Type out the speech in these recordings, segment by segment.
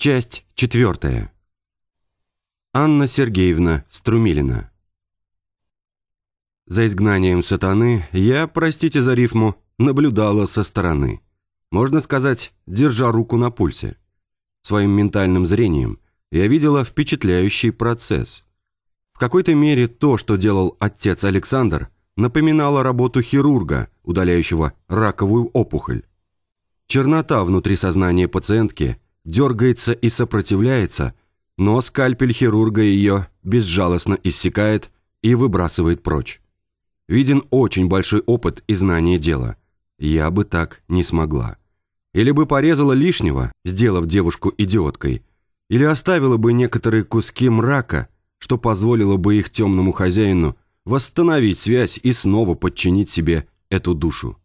Часть четвертая. Анна Сергеевна Струмилина. За изгнанием сатаны я, простите за рифму, наблюдала со стороны. Можно сказать, держа руку на пульсе. Своим ментальным зрением я видела впечатляющий процесс. В какой-то мере то, что делал отец Александр, напоминало работу хирурга, удаляющего раковую опухоль. Чернота внутри сознания пациентки – дергается и сопротивляется, но скальпель хирурга ее безжалостно иссякает и выбрасывает прочь. Виден очень большой опыт и знание дела. Я бы так не смогла. Или бы порезала лишнего, сделав девушку идиоткой, или оставила бы некоторые куски мрака, что позволило бы их темному хозяину восстановить связь и снова подчинить себе эту душу.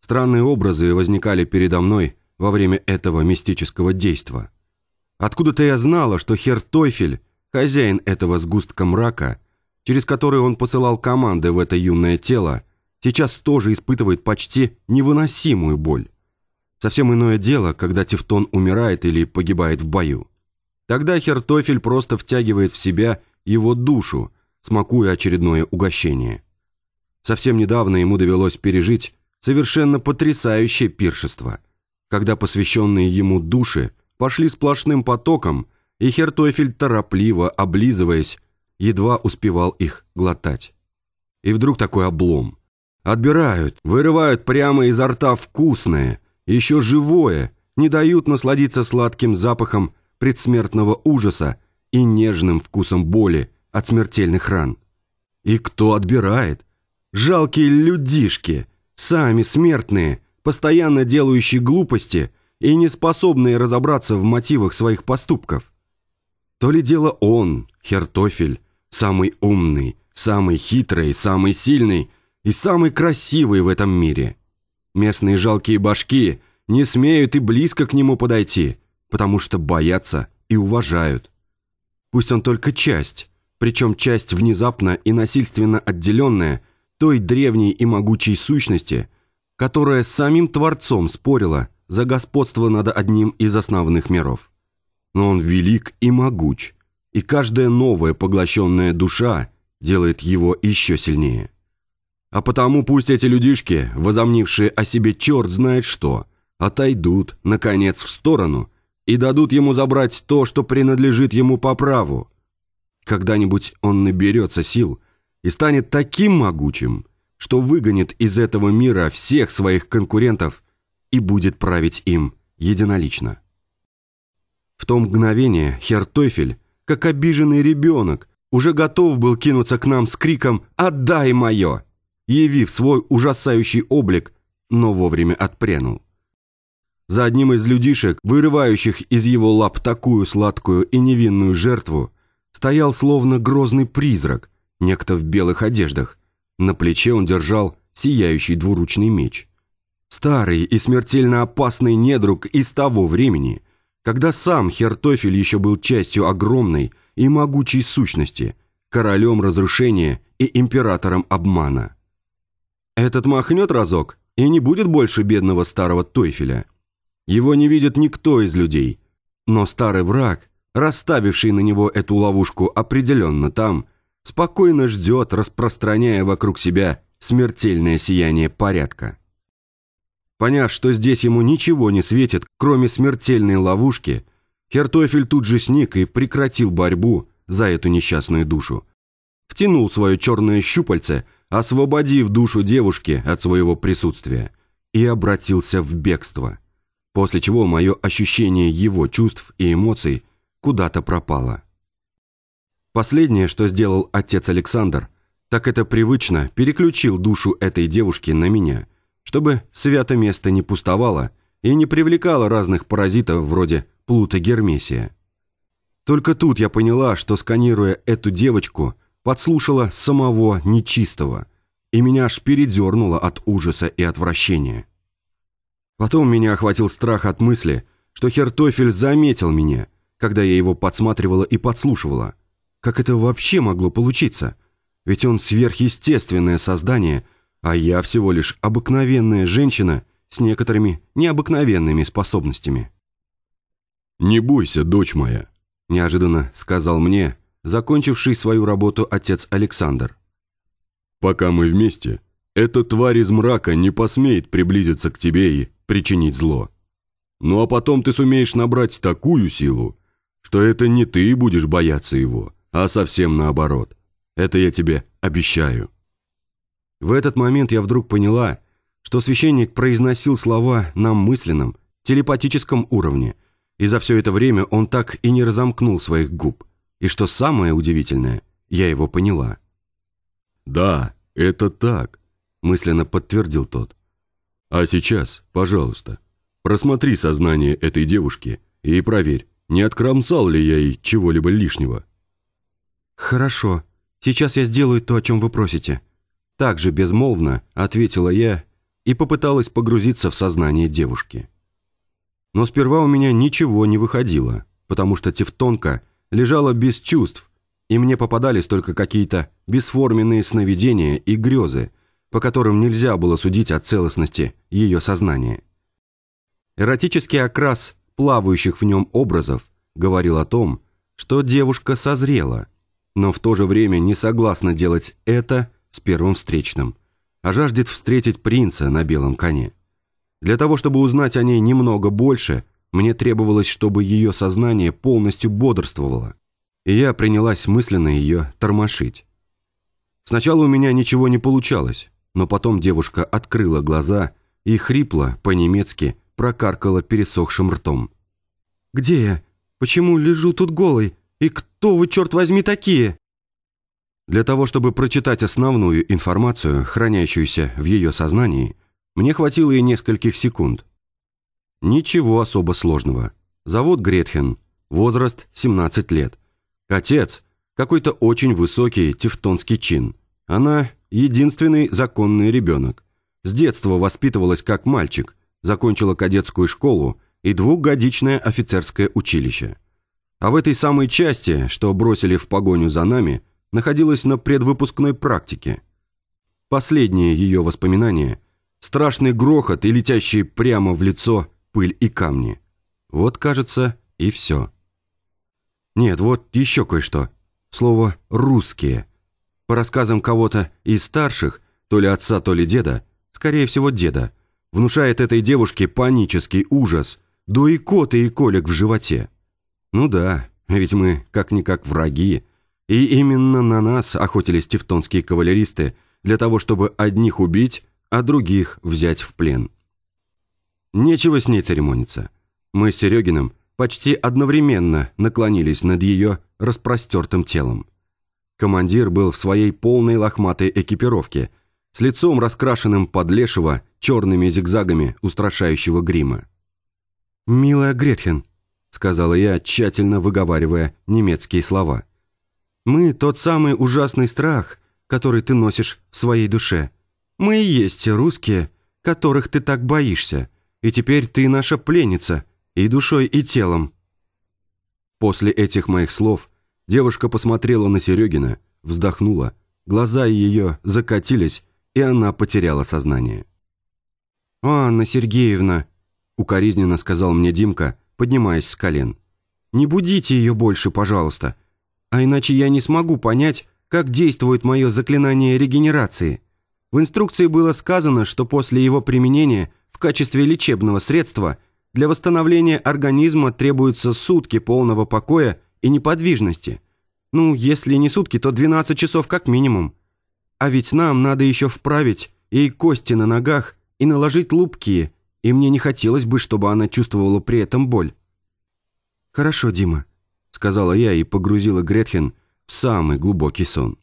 Странные образы возникали передо мной, во время этого мистического действа. Откуда-то я знала, что хер Тойфель, хозяин этого сгустка мрака, через который он посылал команды в это юное тело, сейчас тоже испытывает почти невыносимую боль. Совсем иное дело, когда Тевтон умирает или погибает в бою. Тогда Хертофель просто втягивает в себя его душу, смакуя очередное угощение. Совсем недавно ему довелось пережить совершенно потрясающее пиршество – когда посвященные ему души пошли сплошным потоком, и Хертофель, торопливо облизываясь, едва успевал их глотать. И вдруг такой облом. Отбирают, вырывают прямо изо рта вкусное, еще живое, не дают насладиться сладким запахом предсмертного ужаса и нежным вкусом боли от смертельных ран. И кто отбирает? Жалкие людишки, сами смертные – постоянно делающий глупости и не способные разобраться в мотивах своих поступков. То ли дело он, Хертофель, самый умный, самый хитрый, самый сильный и самый красивый в этом мире. Местные жалкие башки не смеют и близко к нему подойти, потому что боятся и уважают. Пусть он только часть, причем часть внезапно и насильственно отделенная той древней и могучей сущности – которая с самим Творцом спорила за господство над одним из основных миров. Но он велик и могуч, и каждая новая поглощенная душа делает его еще сильнее. А потому пусть эти людишки, возомнившие о себе черт знает что, отойдут, наконец, в сторону и дадут ему забрать то, что принадлежит ему по праву. Когда-нибудь он наберется сил и станет таким могучим – что выгонит из этого мира всех своих конкурентов и будет править им единолично. В то мгновение Хертойфель, как обиженный ребенок, уже готов был кинуться к нам с криком «Отдай мое!», явив свой ужасающий облик, но вовремя отпрянул. За одним из людишек, вырывающих из его лап такую сладкую и невинную жертву, стоял словно грозный призрак, некто в белых одеждах, на плече он держал сияющий двуручный меч. Старый и смертельно опасный недруг из того времени, когда сам Хертофель еще был частью огромной и могучей сущности, королем разрушения и императором обмана. Этот махнет разок, и не будет больше бедного старого Тойфеля. Его не видит никто из людей, но старый враг, расставивший на него эту ловушку определенно там – спокойно ждет, распространяя вокруг себя смертельное сияние порядка. Поняв, что здесь ему ничего не светит, кроме смертельной ловушки, Хертофель тут же сник и прекратил борьбу за эту несчастную душу. Втянул свое черное щупальце, освободив душу девушки от своего присутствия, и обратился в бегство, после чего мое ощущение его чувств и эмоций куда-то пропало. Последнее, что сделал отец Александр, так это привычно переключил душу этой девушки на меня, чтобы свято место не пустовало и не привлекало разных паразитов вроде Плута Гермесия. Только тут я поняла, что, сканируя эту девочку, подслушала самого нечистого, и меня аж передернуло от ужаса и отвращения. Потом меня охватил страх от мысли, что Хертофель заметил меня, когда я его подсматривала и подслушивала – как это вообще могло получиться? Ведь он сверхъестественное создание, а я всего лишь обыкновенная женщина с некоторыми необыкновенными способностями. «Не бойся, дочь моя», – неожиданно сказал мне, закончивший свою работу отец Александр. «Пока мы вместе, эта тварь из мрака не посмеет приблизиться к тебе и причинить зло. Ну а потом ты сумеешь набрать такую силу, что это не ты будешь бояться его, а совсем наоборот. Это я тебе обещаю». В этот момент я вдруг поняла, что священник произносил слова на мысленном, телепатическом уровне, и за все это время он так и не разомкнул своих губ. И что самое удивительное, я его поняла. «Да, это так», – мысленно подтвердил тот. «А сейчас, пожалуйста, просмотри сознание этой девушки и проверь, не откромсал ли я ей чего-либо лишнего». «Хорошо, сейчас я сделаю то, о чем вы просите», – также безмолвно ответила я и попыталась погрузиться в сознание девушки. Но сперва у меня ничего не выходило, потому что Тевтонка лежала без чувств, и мне попадались только какие-то бесформенные сновидения и грезы, по которым нельзя было судить о целостности ее сознания. Эротический окрас плавающих в нем образов говорил о том, что девушка созрела, но в то же время не согласна делать это с первым встречным – а жаждет встретить принца на белом коне. Для того, чтобы узнать о ней немного больше, мне требовалось, чтобы ее сознание полностью бодрствовало, и я принялась мысленно ее тормошить. Сначала у меня ничего не получалось, но потом девушка открыла глаза и хрипло, по-немецки, прокаркала пересохшим ртом. «Где я? Почему лежу тут голой? И кто вы, черт возьми, такие?» Для того, чтобы прочитать основную информацию, хранящуюся в ее сознании, мне хватило и нескольких секунд. Ничего особо сложного. Зовут Гретхен, возраст 17 лет. Отец – какой-то очень высокий тевтонский чин. Она – единственный законный ребенок. С детства воспитывалась как мальчик, закончила кадетскую школу и двухгодичное офицерское училище. А в этой самой части, что бросили в погоню за нами – находилась на предвыпускной практике. Последние ее воспоминания – страшный грохот и летящие прямо в лицо пыль и камни. Вот, кажется, и все. Нет, вот еще кое-что. Слово «русские». По рассказам кого-то из старших, то ли отца, то ли деда, скорее всего деда, внушает этой девушке панический ужас, до икоты и колик в животе. Ну да, ведь мы как-никак враги, и именно на нас охотились тевтонские кавалеристы для того, чтобы одних убить, а других взять в плен. Нечего с ней церемониться. Мы с Серегиным почти одновременно наклонились над ее распростертым телом. Командир был в своей полной лохматой экипировке, с лицом раскрашенным под лешего черными зигзагами устрашающего грима. «Милая Гретхен», — сказала я, тщательно выговаривая немецкие слова — мы – тот самый ужасный страх, который ты носишь в своей душе. Мы и есть те русские, которых ты так боишься, и теперь ты наша пленница, и душой, и телом». После этих моих слов девушка посмотрела на Серегина, вздохнула, глаза ее закатились, и она потеряла сознание. «Анна Сергеевна», – укоризненно сказал мне Димка, поднимаясь с колен, – «не будите ее больше, пожалуйста. А иначе я не смогу понять, как действует мое заклинание регенерации. В инструкции было сказано, что после его применения в качестве лечебного средства для восстановления организма требуются сутки полного покоя и неподвижности. Ну, если не сутки, то 12 часов как минимум. А ведь нам надо еще вправить ей кости на ногах и наложить лупки, и мне не хотелось бы, чтобы она чувствовала при этом боль. «Хорошо, Дима», сказала я и погрузила Гретхен в самый глубокий сон.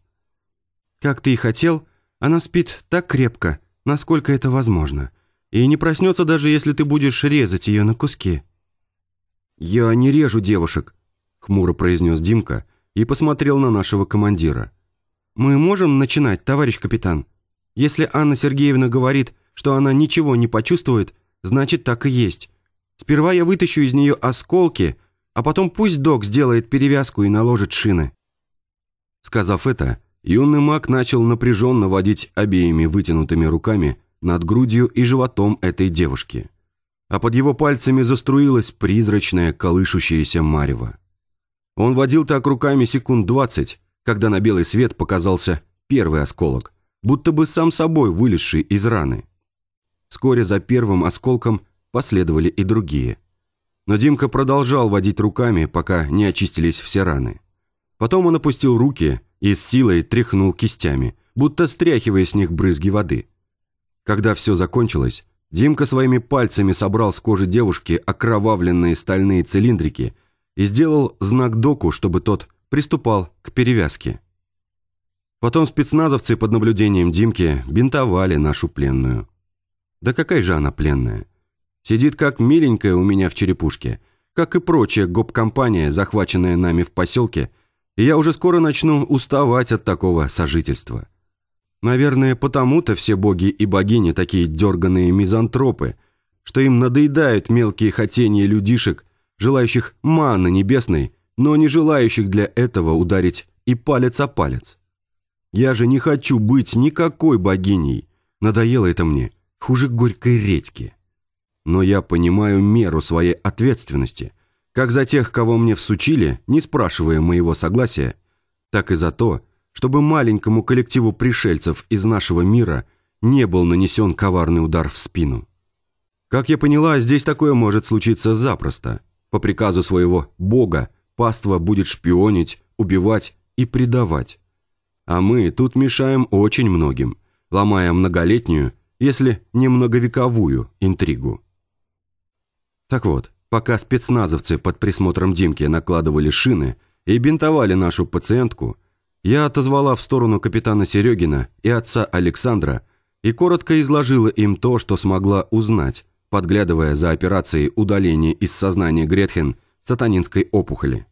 Как ты и хотел, она спит так крепко, насколько это возможно, и не проснется даже если ты будешь резать ее на куски. «Я не режу девушек», — хмуро произнес Димка и посмотрел на нашего командира. «Мы можем начинать, товарищ капитан? Если Анна Сергеевна говорит, что она ничего не почувствует, значит так и есть. Сперва я вытащу из нее осколки, а потом пусть док сделает перевязку и наложит шины». Сказав это, юный маг начал напряженно водить обеими вытянутыми руками над грудью и животом этой девушки. а под его пальцами заструилась призрачная колышущаяся марево. Он водил так руками секунд двадцать, когда на белый свет показался первый осколок, будто бы сам собой вылезший из раны. Вскоре за первым осколком последовали и другие. Но Димка продолжал водить руками, пока не очистились все раны. Потом он опустил руки и с силой тряхнул кистями, будто стряхивая с них брызги воды. Когда все закончилось, Димка своими пальцами собрал с кожи девушки окровавленные стальные цилиндрики и сделал знак доку, чтобы тот приступал к перевязке. Потом спецназовцы под наблюдением Димки бинтовали нашу пленную. Да какая же она пленная? Сидит как миленькая у меня в черепушке, как и прочая гоп-компания, захваченная нами в поселке, и я уже скоро начну уставать от такого сожительства. Наверное, потому-то все боги и богини такие дерганые мизантропы, что им надоедают мелкие хотения людишек, желающих маны небесной, но не желающих для этого ударить и палец о палец. Я же не хочу быть никакой богиней. Надоело это мне, хуже горькой редьки. Но я понимаю меру своей ответственности, как за тех, кого мне всучили, не спрашивая моего согласия, так и за то, чтобы маленькому коллективу пришельцев из нашего мира не был нанесен коварный удар в спину. Как я поняла, здесь такое может случиться запросто. По приказу своего бога паства будет шпионить, убивать и предавать. А мы тут мешаем очень многим, ломая многолетнюю, если не многовековую интригу. Так вот, пока спецназовцы под присмотром Димки накладывали шины и бинтовали нашу пациентку – я отозвала в сторону капитана Серегина и отца Александра и коротко изложила им то, что смогла узнать, подглядывая за операцией удаления из сознания Гретхен сатанинской опухоли.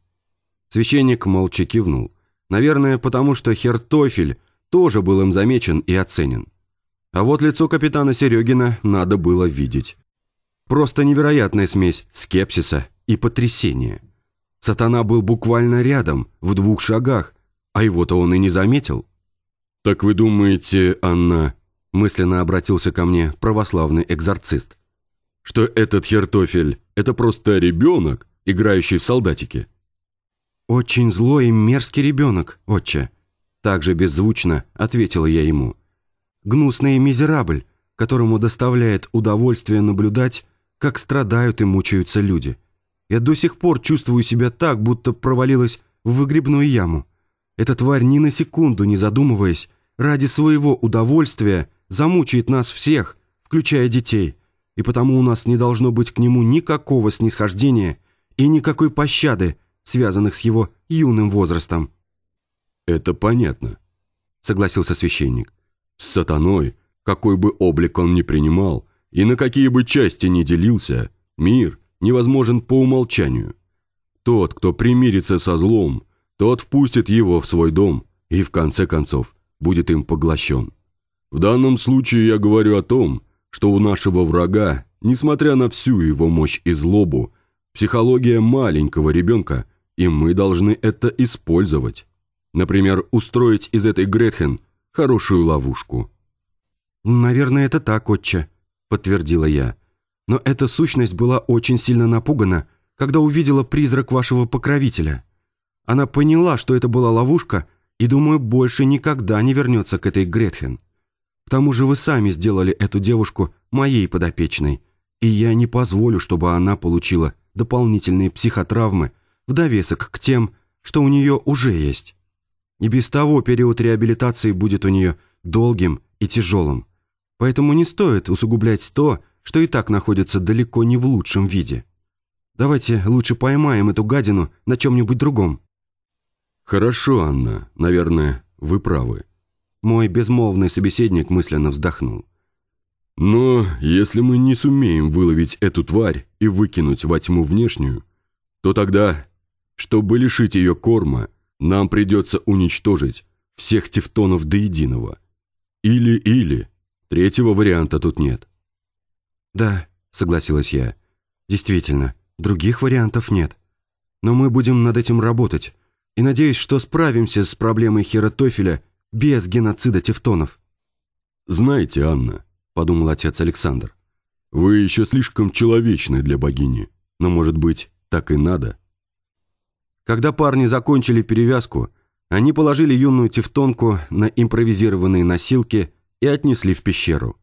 Священник молча кивнул. Наверное, потому что Хертофель тоже был им замечен и оценен. А вот лицо капитана Серегина надо было видеть. Просто невероятная смесь скепсиса и потрясения. Сатана был буквально рядом, в двух шагах, а его-то он и не заметил. «Так вы думаете, Анна...» мысленно обратился ко мне православный экзорцист. «Что этот Хертофель – это просто ребенок, играющий в солдатики?» «Очень злой и мерзкий ребенок, отче», – также беззвучно ответила я ему. «Гнусный мизерабль, которому доставляет удовольствие наблюдать, как страдают и мучаются люди. Я до сих пор чувствую себя так, будто провалилась в выгребную яму. Эта тварь ни на секунду не задумываясь, ради своего удовольствия замучает нас всех, включая детей, и потому у нас не должно быть к нему никакого снисхождения и никакой пощады, связанных с его юным возрастом». «Это понятно», — согласился священник. «С сатаной, какой бы облик он ни принимал, и на какие бы части ни делился, мир невозможен по умолчанию. Тот, кто примирится со злом, тот впустит его в свой дом и, в конце концов, будет им поглощен. В данном случае я говорю о том, что у нашего врага, несмотря на всю его мощь и злобу, психология маленького ребенка, и мы должны это использовать. Например, устроить из этой Гретхен хорошую ловушку. «Наверное, это так, отче», — подтвердила я. «Но эта сущность была очень сильно напугана, когда увидела призрак вашего покровителя». Она поняла, что это была ловушка, и, думаю, больше никогда не вернется к этой Гретхен. К тому же вы сами сделали эту девушку моей подопечной, и я не позволю, чтобы она получила дополнительные психотравмы в довесок к тем, что у нее уже есть. И без того период реабилитации будет у нее долгим и тяжелым. Поэтому не стоит усугублять то, что и так находится далеко не в лучшем виде. Давайте лучше поймаем эту гадину на чем-нибудь другом. «Хорошо, Анна, наверное, вы правы». Мой безмолвный собеседник мысленно вздохнул. «Но если мы не сумеем выловить эту тварь и выкинуть во тьму внешнюю, то тогда, чтобы лишить ее корма, нам придется уничтожить всех тевтонов до единого. Или-или. Третьего варианта тут нет». «Да», — согласилась я. «Действительно, других вариантов нет. Но мы будем над этим работать и надеюсь, что справимся с проблемой Херотофеля без геноцида тевтонов». «Знаете, Анна», — подумал отец Александр, «Вы еще слишком человечны для богини, но, может быть, так и надо». Когда парни закончили перевязку, они положили юную тевтонку на импровизированные носилки и отнесли в пещеру.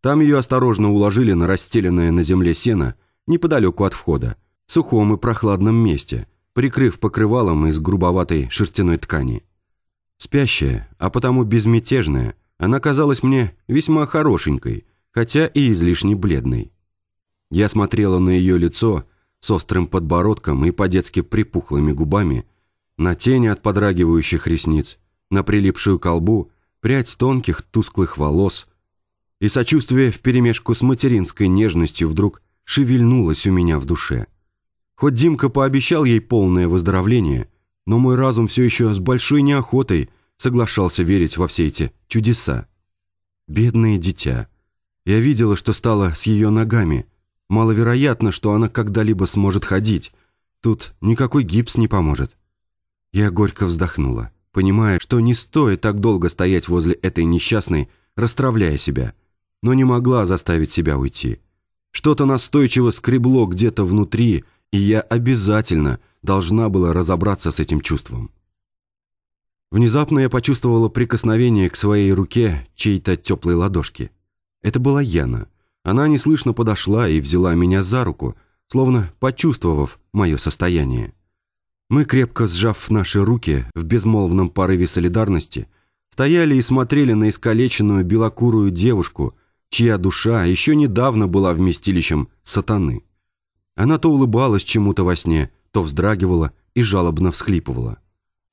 Там ее осторожно уложили на расстеленное на земле сено неподалеку от входа, в сухом и прохладном месте, прикрыв покрывалом из грубоватой шерстяной ткани. Спящая, а потому безмятежная, она казалась мне весьма хорошенькой, хотя и излишне бледной. Я смотрела на ее лицо с острым подбородком и по-детски припухлыми губами, на тени от подрагивающих ресниц, на прилипшую колбу, прядь тонких тусклых волос, и сочувствие вперемешку с материнской нежностью вдруг шевельнулось у меня в душе. Хоть Димка пообещал ей полное выздоровление, но мой разум все еще с большой неохотой соглашался верить во все эти чудеса. Бедное дитя. Я видела, что стало с ее ногами. Маловероятно, что она когда-либо сможет ходить. Тут никакой гипс не поможет. Я горько вздохнула, понимая, что не стоит так долго стоять возле этой несчастной, расстравляя себя, но не могла заставить себя уйти. Что-то настойчиво скребло где-то внутри, и я обязательно должна была разобраться с этим чувством. Внезапно я почувствовала прикосновение к своей руке чьей-то теплой ладошки. Это была Яна. Она неслышно подошла и взяла меня за руку, словно почувствовав мое состояние. Мы, крепко сжав наши руки в безмолвном порыве солидарности, стояли и смотрели на искалеченную белокурую девушку, чья душа еще недавно была вместилищем сатаны. Она то улыбалась чему-то во сне, то вздрагивала и жалобно всхлипывала.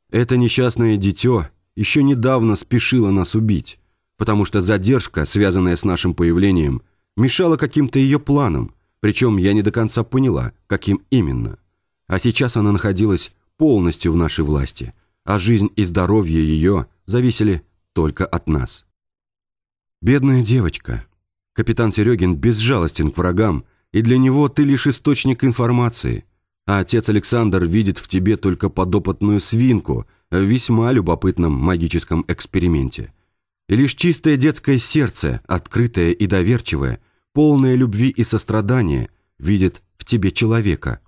Это несчастное дитё еще недавно спешило нас убить, потому что задержка, связанная с нашим появлением, мешала каким-то ее планам, причем я не до конца поняла, каким именно. А сейчас она находилась полностью в нашей власти, а жизнь и здоровье ее зависели только от нас. Бедная девочка. Капитан Серегин безжалостен к врагам, и для него ты лишь источник информации – а отец Александр видит в тебе только подопытную свинку в весьма любопытном магическом эксперименте. И лишь чистое детское сердце, открытое и доверчивое, полное любви и сострадания, видит в тебе человека,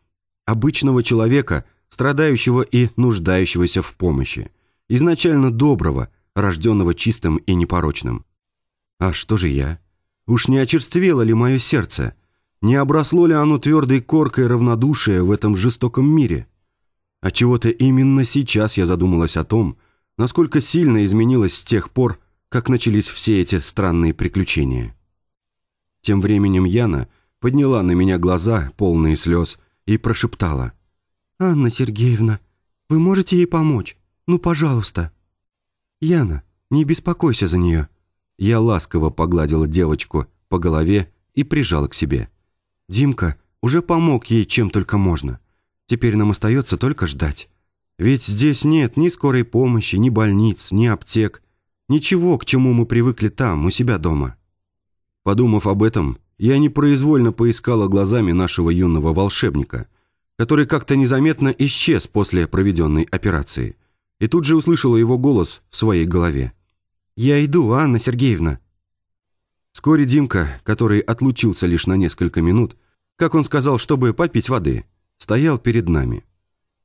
обычного человека, страдающего и нуждающегося в помощи, изначально доброго, рожденного чистым и непорочным. А что же я? Уж не очерствело ли мое сердце – не обросло ли оно твердой коркой равнодушия в этом жестоком мире? А чего-то именно сейчас я задумалась о том, насколько сильно изменилось с тех пор, как начались все эти странные приключения. Тем временем Яна подняла на меня глаза, полные слез, и прошептала. «Анна Сергеевна, вы можете ей помочь? Ну, пожалуйста». «Яна, не беспокойся за нее». Я ласково погладила девочку по голове и прижала к себе. Димка уже помог ей чем только можно. Теперь нам остается только ждать. Ведь здесь нет ни скорой помощи, ни больниц, ни аптек. Ничего, к чему мы привыкли там, у себя дома. Подумав об этом, я непроизвольно поискала глазами нашего юного волшебника, который как-то незаметно исчез после проведенной операции. И тут же услышала его голос в своей голове. «Я иду, Анна Сергеевна». Вскоре Димка, который отлучился лишь на несколько минут, как он сказал, чтобы попить воды, стоял перед нами.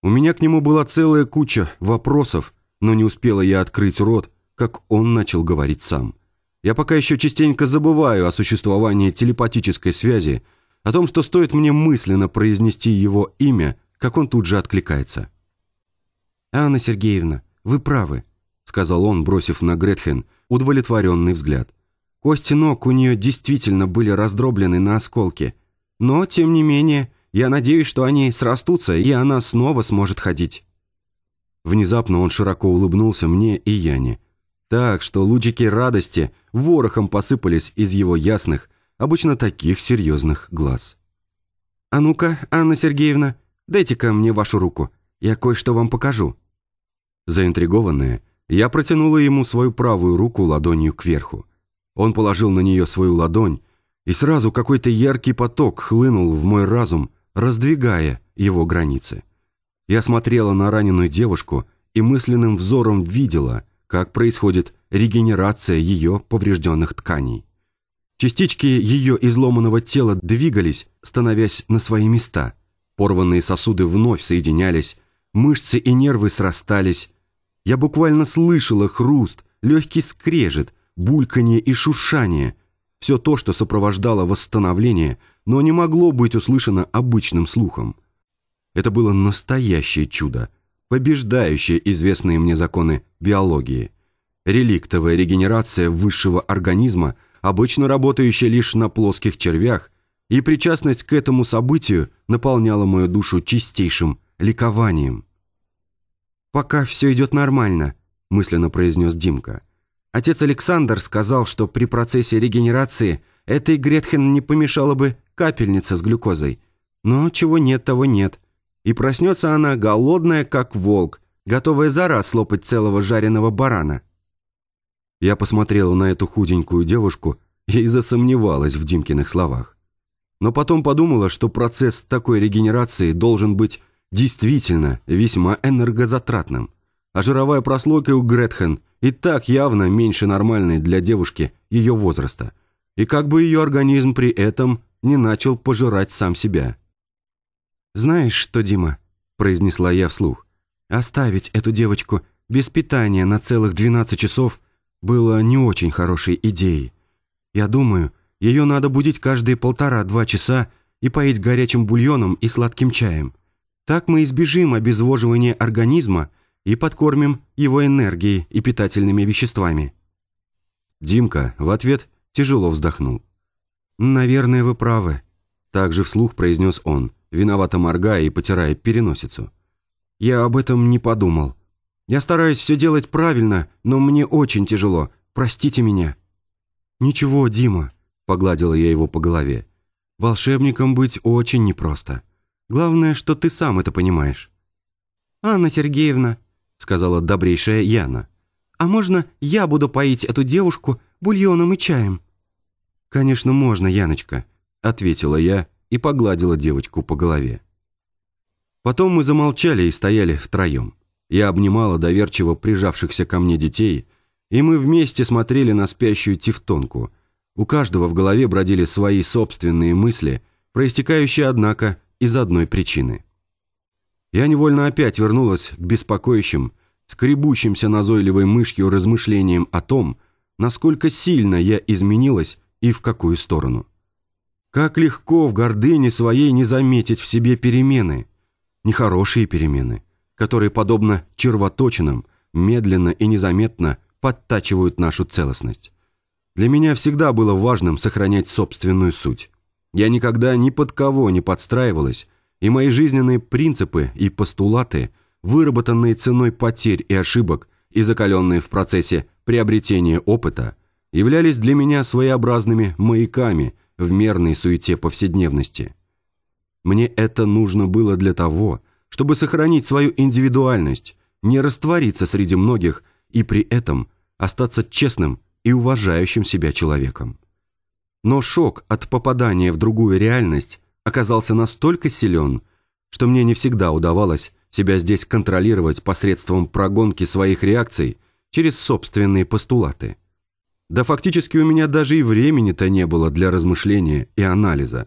У меня к нему была целая куча вопросов, но не успела я открыть рот, как он начал говорить сам. Я пока еще частенько забываю о существовании телепатической связи, о том, что стоит мне мысленно произнести его имя, как он тут же откликается. «Анна Сергеевна, вы правы», — сказал он, бросив на Гретхен удовлетворенный взгляд. Кости ног у нее действительно были раздроблены на осколки, но, тем не менее, я надеюсь, что они срастутся, и она снова сможет ходить». Внезапно он широко улыбнулся мне и Яне, так что лучики радости ворохом посыпались из его ясных, обычно таких серьезных глаз. «А ну-ка, Анна Сергеевна, дайте-ка мне вашу руку, я кое-что вам покажу». Заинтригованная, я протянула ему свою правую руку ладонью кверху. Он положил на нее свою ладонь, и сразу какой-то яркий поток хлынул в мой разум, раздвигая его границы. Я смотрела на раненую девушку и мысленным взором видела, как происходит регенерация ее поврежденных тканей. Частички ее изломанного тела двигались, становясь на свои места. Порванные сосуды вновь соединялись, мышцы и нервы срастались. Я буквально слышала хруст, легкий скрежет, бульканье и шуршание. Все то, что сопровождало восстановление, но не могло быть услышано обычным слухом. Это было настоящее чудо, побеждающее известные мне законы биологии. Реликтовая регенерация высшего организма, обычно работающая лишь на плоских червях, и причастность к этому событию наполняла мою душу чистейшим ликованием. «Пока все идет нормально», – мысленно произнес Димка. Отец Александр сказал, что при процессе регенерации этой Гретхен не помешала бы капельница с глюкозой. Но чего нет, того нет. И проснется она голодная, как волк, готовая за раз слопать целого жареного барана. Я посмотрела на эту худенькую девушку и засомневалась в Димкиных словах. Но потом подумала, что процесс такой регенерации должен быть действительно весьма энергозатратным. А жировая прослойка у Гретхен и так явно меньше нормальной для девушки ее возраста. И как бы ее организм при этом не начал пожирать сам себя. «Знаешь что, Дима?» – произнесла я вслух. «Оставить эту девочку без питания на целых 12 часов было не очень хорошей идеей. Я думаю, ее надо будить каждые полтора-два часа и поить горячим бульоном и сладким чаем. Так мы избежим обезвоживания организма и подкормим его энергией и питательными веществами». Димка в ответ тяжело вздохнул. «Наверное, вы правы», – также вслух произнес он, виновато моргая и потирая переносицу. «Я об этом не подумал. Я стараюсь все делать правильно, но мне очень тяжело. Простите меня». «Ничего, Дима», – погладила я его по голове. «Волшебником быть очень непросто. Главное, что ты сам это понимаешь». «Анна Сергеевна», – сказала добрейшая Яна, – «а можно я буду поить эту девушку бульоном и чаем?» «Конечно, можно, Яночка», – ответила я и погладила девочку по голове. Потом мы замолчали и стояли втроем. Я обнимала доверчиво прижавшихся ко мне детей, и мы вместе смотрели на спящую тевтонку. У каждого в голове бродили свои собственные мысли, проистекающие, однако, из одной причины. Я невольно опять вернулась к беспокоящим, скребущимся назойливой мышью размышлениям о том, насколько сильно я изменилась и в какую сторону. Как легко в гордыне своей не заметить в себе перемены, нехорошие перемены, которые, подобно червоточинам, медленно и незаметно подтачивают нашу целостность. Для меня всегда было важным сохранять собственную суть. Я никогда ни под кого не подстраивалась, и мои жизненные принципы и постулаты, выработанные ценой потерь и ошибок и закаленные в процессе приобретения опыта, являлись для меня своеобразными маяками в мерной суете повседневности. Мне это нужно было для того, чтобы сохранить свою индивидуальность, не раствориться среди многих и при этом остаться честным и уважающим себя человеком. Но шок от попадания в другую реальность оказался настолько силен, что мне не всегда удавалось себя здесь контролировать посредством прогонки своих реакций через собственные постулаты – да фактически у меня даже и времени-то не было для размышления и анализа.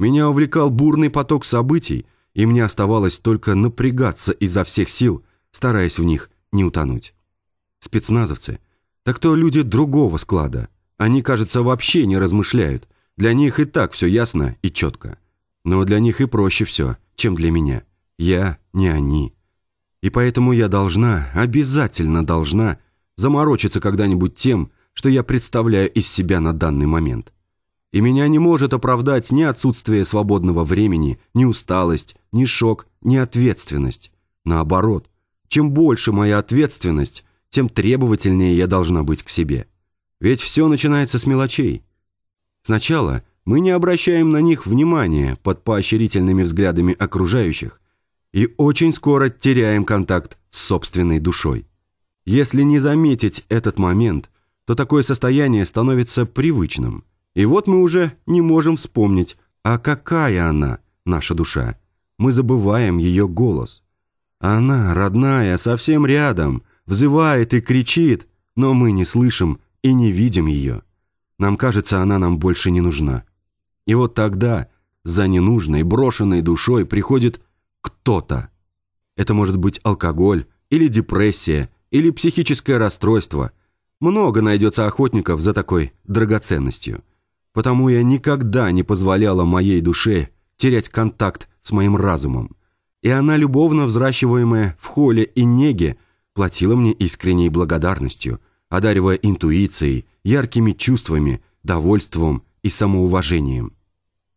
Меня увлекал бурный поток событий, и мне оставалось только напрягаться изо всех сил, стараясь в них не утонуть. Спецназовцы, так то люди другого склада. Они, кажется, вообще не размышляют. Для них и так все ясно и четко. Но для них и проще все, чем для меня. Я не они. И поэтому я должна, обязательно должна, заморочиться когда-нибудь тем, что я представляю из себя на данный момент. И меня не может оправдать ни отсутствие свободного времени, ни усталость, ни шок, ни ответственность. Наоборот, чем больше моя ответственность, тем требовательнее я должна быть к себе. Ведь все начинается с мелочей. Сначала мы не обращаем на них внимания под поощрительными взглядами окружающих и очень скоро теряем контакт с собственной душой. Если не заметить этот момент – то такое состояние становится привычным. И вот мы уже не можем вспомнить, а какая она, наша душа. Мы забываем ее голос. Она, родная, совсем рядом, взывает и кричит, но мы не слышим и не видим ее. Нам кажется, она нам больше не нужна. И вот тогда за ненужной, брошенной душой приходит кто-то. Это может быть алкоголь, или депрессия, или психическое расстройство. Много найдется охотников за такой драгоценностью. Потому я никогда не позволяла моей душе терять контакт с моим разумом. И она, любовно взращиваемая в холе и неге, платила мне искренней благодарностью, одаривая интуицией, яркими чувствами, довольством и самоуважением.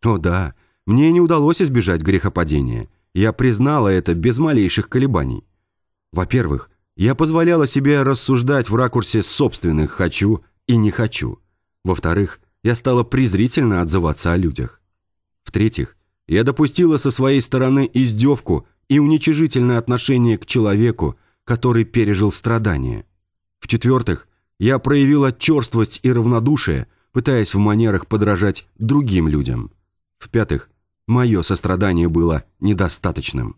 О да, мне не удалось избежать грехопадения. Я признала это без малейших колебаний. Во-первых, я позволяла себе рассуждать в ракурсе собственных «хочу» и «не хочу». Во-вторых, я стала презрительно отзываться о людях. В-третьих, я допустила со своей стороны издевку и уничижительное отношение к человеку, который пережил страдания. В-четвертых, я проявила черствость и равнодушие, пытаясь в манерах подражать другим людям. В-пятых, мое сострадание было недостаточным.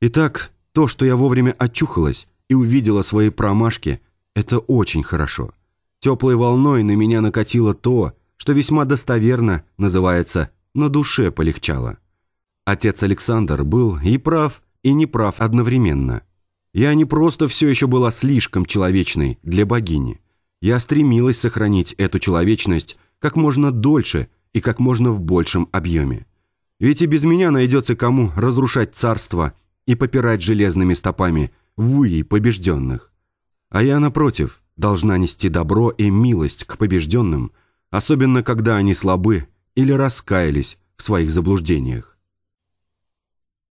Итак, то, что я вовремя очухалась и увидела свои промашки, это очень хорошо. Теплой волной на меня накатило то, что весьма достоверно называется «на душе полегчало». Отец Александр был и прав, и неправ одновременно. Я не просто все еще была слишком человечной для богини. Я стремилась сохранить эту человечность как можно дольше и как можно в большем объеме. Ведь и без меня найдется кому разрушать царство и попирать железными стопами выи побежденных. А я, напротив, должна нести добро и милость к побежденным, особенно когда они слабы или раскаялись в своих заблуждениях.